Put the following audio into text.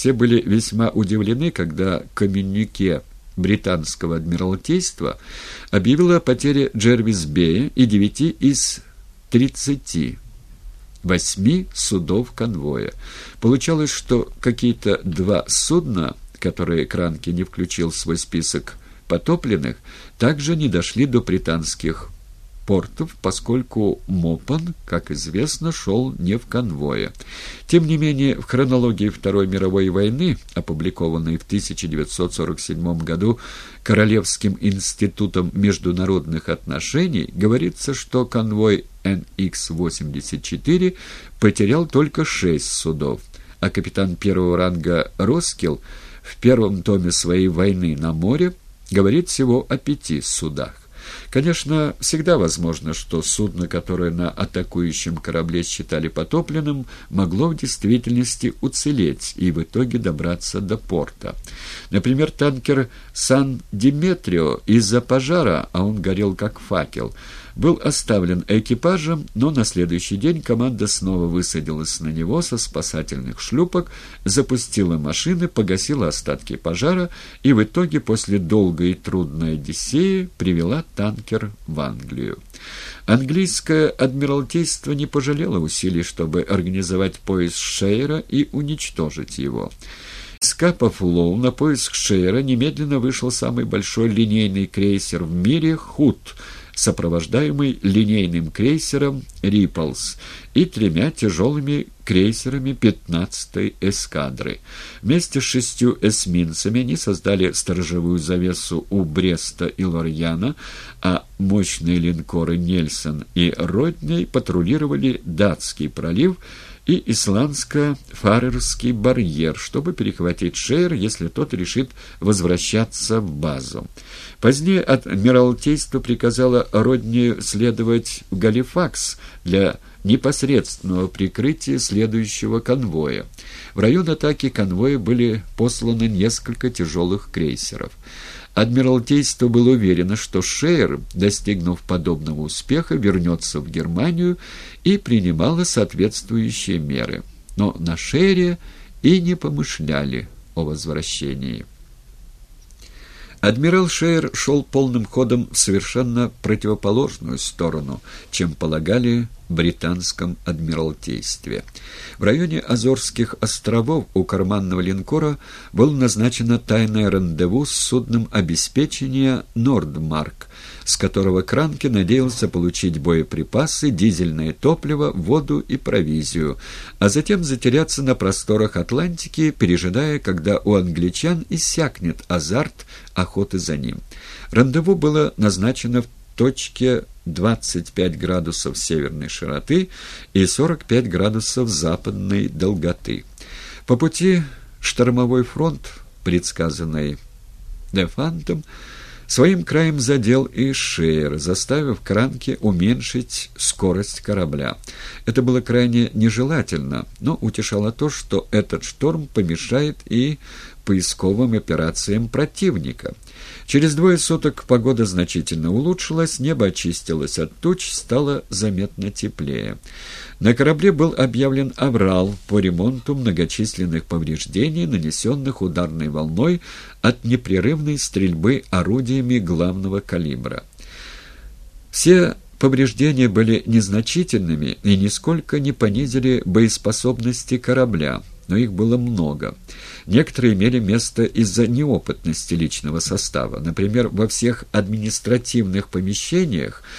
Все были весьма удивлены, когда коммюнике британского адмиралтейства объявило о потере Джервис-Бея и девяти из тридцати восьми судов конвоя. Получалось, что какие-то два судна, которые Кранки не включил в свой список потопленных, также не дошли до британских портов, поскольку Мопан, как известно, шел не в конвое. Тем не менее, в хронологии Второй мировой войны, опубликованной в 1947 году Королевским институтом международных отношений, говорится, что конвой NX-84 потерял только шесть судов, а капитан первого ранга Роскил в первом томе своей «Войны на море» говорит всего о пяти судах. Конечно, всегда возможно, что судно, которое на атакующем корабле считали потопленным, могло в действительности уцелеть и в итоге добраться до порта. Например, танкер «Сан-Диметрио» из-за пожара, а он горел как факел – был оставлен экипажем, но на следующий день команда снова высадилась на него со спасательных шлюпок, запустила машины, погасила остатки пожара и в итоге после долгой и трудной Одиссеи привела танкер в Англию. Английское адмиралтейство не пожалело усилий, чтобы организовать поиск Шейра и уничтожить его. Скапав Лоу на поиск Шейра немедленно вышел самый большой линейный крейсер в мире «Худ», сопровождаемый линейным крейсером «Риплс» и тремя тяжелыми крейсерами 15-й эскадры. Вместе с шестью эсминцами они создали сторожевую завесу у Бреста и Лорьяна, а мощные линкоры «Нельсон» и «Родней» патрулировали Датский пролив и исландско-фарерский барьер, чтобы перехватить Шейр, если тот решит возвращаться в базу. Позднее Адмиралтейство приказало Роднею следовать в Галифакс для непосредственного прикрытия следующего конвоя. В район атаки конвоя были посланы несколько тяжелых крейсеров. Адмиралтейство было уверено, что Шейер, достигнув подобного успеха, вернется в Германию и принимало соответствующие меры. Но на Шейре и не помышляли о возвращении. Адмирал Шейер шел полным ходом в совершенно противоположную сторону, чем полагали британском адмиралтействе. В районе Азорских островов у карманного линкора было назначено тайное рандеву с судном обеспечения «Нордмарк», с которого Кранке надеялся получить боеприпасы, дизельное топливо, воду и провизию, а затем затеряться на просторах Атлантики, пережидая, когда у англичан иссякнет азарт охоты за ним. Рандеву было назначено в точке 25 градусов северной широты и 45 градусов западной долготы. По пути штормовой фронт, предсказанный Дефантом, Своим краем задел и Шейер, заставив Кранке уменьшить скорость корабля. Это было крайне нежелательно, но утешало то, что этот шторм помешает и поисковым операциям противника. Через двое суток погода значительно улучшилась, небо очистилось от туч, стало заметно теплее. На корабле был объявлен аврал по ремонту многочисленных повреждений, нанесенных ударной волной от непрерывной стрельбы орудиями главного калибра. Все повреждения были незначительными и нисколько не понизили боеспособности корабля но их было много. Некоторые имели место из-за неопытности личного состава. Например, во всех административных помещениях